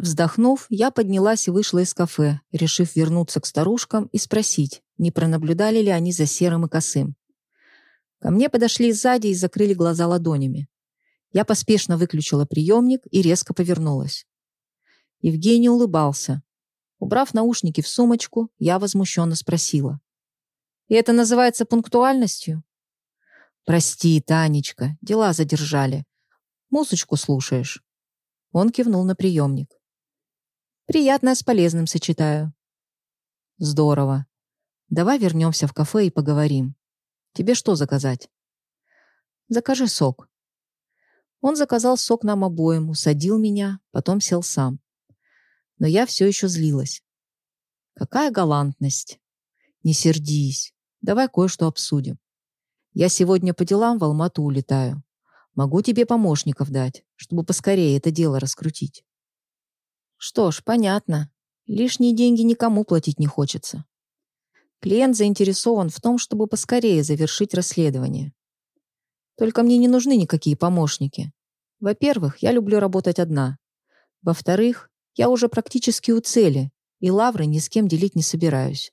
Вздохнув, я поднялась и вышла из кафе, решив вернуться к старушкам и спросить, не пронаблюдали ли они за серым и косым. Ко мне подошли сзади и закрыли глаза ладонями. Я поспешно выключила приемник и резко повернулась. Евгений улыбался. Убрав наушники в сумочку, я возмущенно спросила. «И это называется пунктуальностью?» «Прости, Танечка, дела задержали. Музычку слушаешь?» Он кивнул на приемник. «Приятное с полезным сочетаю». «Здорово. Давай вернемся в кафе и поговорим. Тебе что заказать?» «Закажи сок». Он заказал сок нам обоим, усадил меня, потом сел сам. Но я все еще злилась. «Какая галантность!» «Не сердись. Давай кое-что обсудим. Я сегодня по делам в Алмату улетаю. Могу тебе помощников дать, чтобы поскорее это дело раскрутить». «Что ж, понятно. Лишние деньги никому платить не хочется. Клиент заинтересован в том, чтобы поскорее завершить расследование. Только мне не нужны никакие помощники. Во-первых, я люблю работать одна. Во-вторых, я уже практически у цели, и лавры ни с кем делить не собираюсь.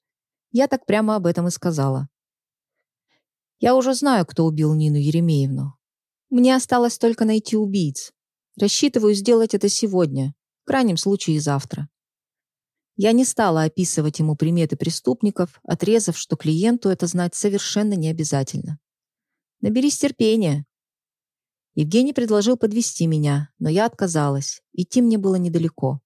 Я так прямо об этом и сказала. Я уже знаю, кто убил Нину Еремеевну. Мне осталось только найти убийц. Рассчитываю сделать это сегодня, в крайнем случае завтра. Я не стала описывать ему приметы преступников, отрезав, что клиенту это знать совершенно не обязательно. Наберись терпения. Евгений предложил подвести меня, но я отказалась. Идти мне было недалеко.